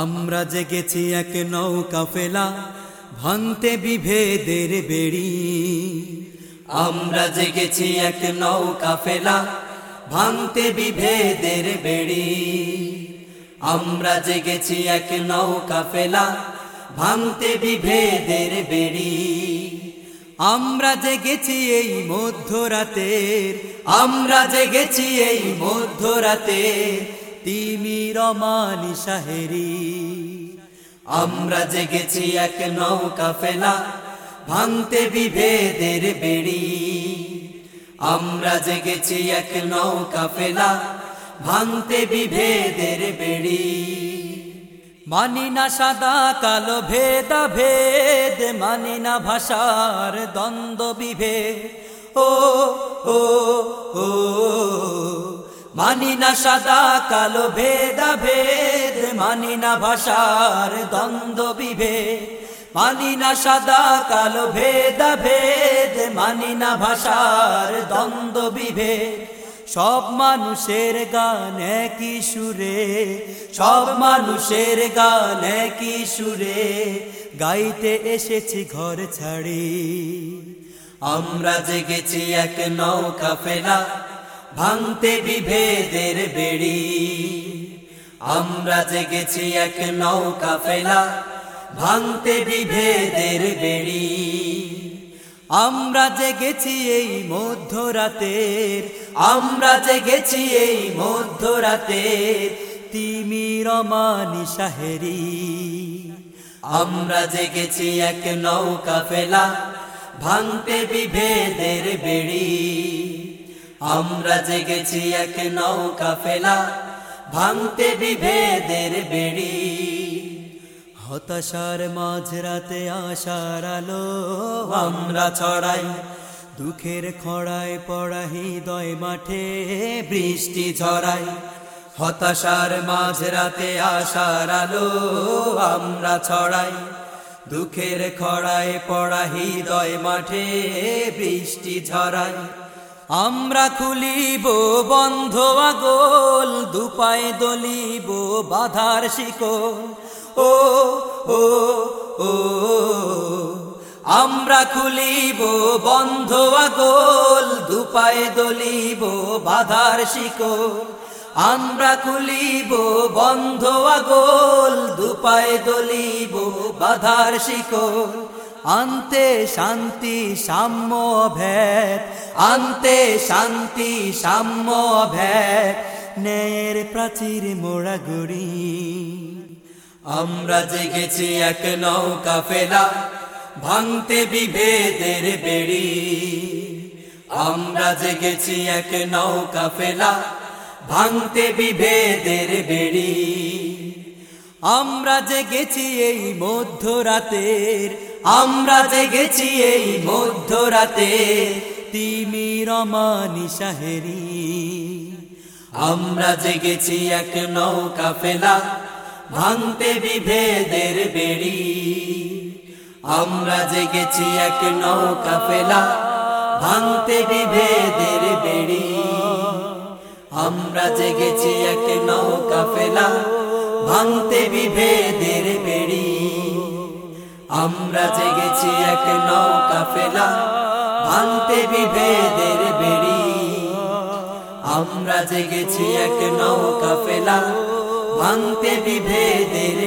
আমরা জেগেছি এক নৌকা ফেলা, ভাঙতে বিভেদের বেড়ি। আমরা জেগেছি এক নৌকা ফেলা, ভাঙতে বিভেদের বেড়ি। আমরা জেগেছি এক নৌকা ফেলা, ভাঙতে বিভেদের বেড়ি। আমরা জেগেছি এই মধ্যরাতের, আমরা জেগেছি এই মধ্যরাতের। তিমির মানি সাহেরি। আমরা জেগেছি এক নৌকা ফেলা, ভাঙতে বিভেদের বেড়ি। আমরা জেগেছি এক নৌকা ফেলা, ভাঙতে বিভেদের বেড়ি। মানি না সাদা, কালো ভেদা ভেদ মানি না ভাষার দ্বন্দ্ব বিভেদ। ও ও ও মানি না সাদা, কালো ভেদা ভেদ, মানি না ভাষার দ্বন্দ্ব বিভেদ। মানি না সাদা, কালো ভেদা ভেদ, মানি না ভাষার দ্বন্দ্ব বিভেদ। সব মানুষের গান একই সুরে, সব মানুষের গান একই সুরে। গাইতে এসেছি ঘর ছাড়ি। আমরা জেগেছি এক নৌকা ফেলা ভাঙতে বিভেদের বেড়ি। আমরা জেগেছি এক নৌকা ফেলা, ভাঙতে বিভেদের বেড়ি। আমরা জেগেছি এই মধ্যরাতের, আমরা জেগেছি এই মধ্যরাতের তিমি মানি সাহেরি। আমরা জেগেছি এক নৌকা ফেলা, ভাঙতে বিভেদের বেড়ি। আমরা জেগেছি এক নৌকা ফেলা, ভাঙতে বিভেদের বেড়ি। হতাশার মাঝরাতে আশার আলো, আমরা ছড়াই দুঃখের খড়ায় পড়া হৃদয় মাঠে বৃষ্টি ঝরাই। হতাশার মাঝরাতে আশার আলো, আমরা ছড়াই দুঃখের খড়ায় পড়া হৃদয় মাঠে বৃষ্টি ঝরাই। আমরা খুলিব বন্ধ আগোল, দুপায়ে দলিব বাধার শিকল। ও ও ও, আমরা খুলিব বন্ধ আগোল, দুপায়ে দলিব বাধার শিকল। আমরা খুলিব বন্ধ আগোল, দুপায়ে দলিব বাধার শিকল। আনতে শান্তি সাম্য ভেদ আনতে শান্তি সাম্য ভেদ ন্যায়ের প্রাচীর মোড়া গড়ি। আমরা জেগেছি এক নৌকা ফেলা, ভাঙতে বিভেদের বেড়ি। আমরা জেগেছি এক নৌকা ফেলা, ভাঙতে বিভেদের বেড়ি। আমরা জেগেছি এই মধ্যরাতের আমরা জেগেছি এই মধ্যরাতের তিমি মানি সাহেরি। আমরা জেগেছি এক নৌকা ফেলা, ভাঙতে বিভেদের বেড়ি। আমরা জেগেছি এক নৌকা ফেলা, ভাঙতে বিভেদের বেড়ি। আমরা জেগেছি এক নৌকা ফেলা, ভাঙতে বিভেদের আমরা জেগেছি এক নৌকা ফেলা, ভাঙতে বিভেদের বেড়ি। আমরা জেগেছি এক নৌকা ফেলা, ভাঙতে বিভেদের